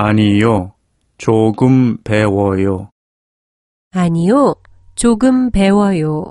아니요, 조금 배워요. 아니요, 조금 배워요.